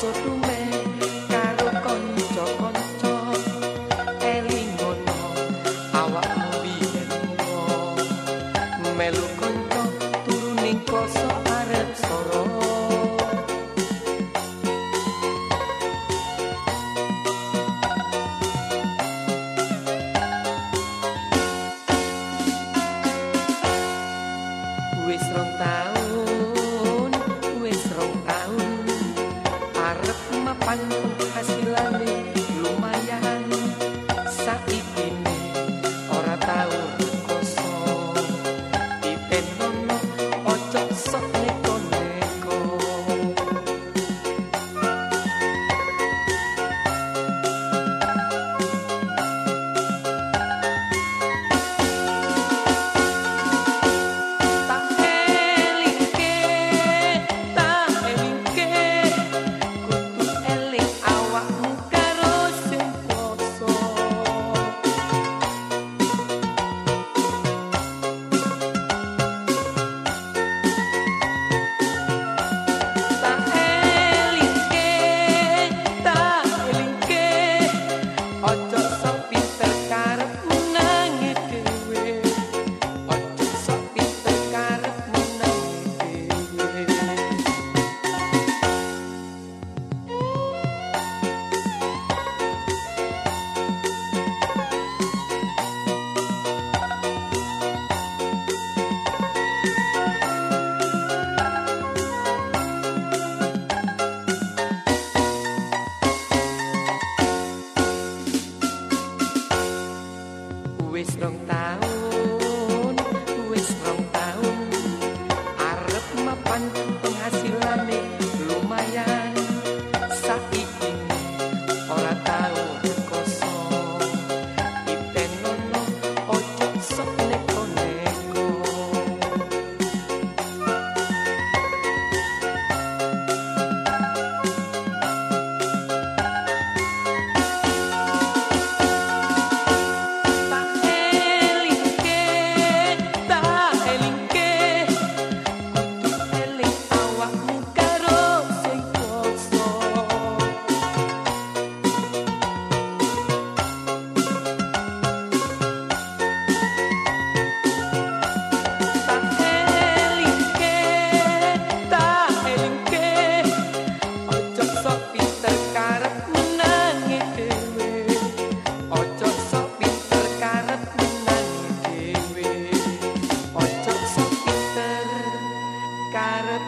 paso tú.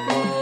Oh.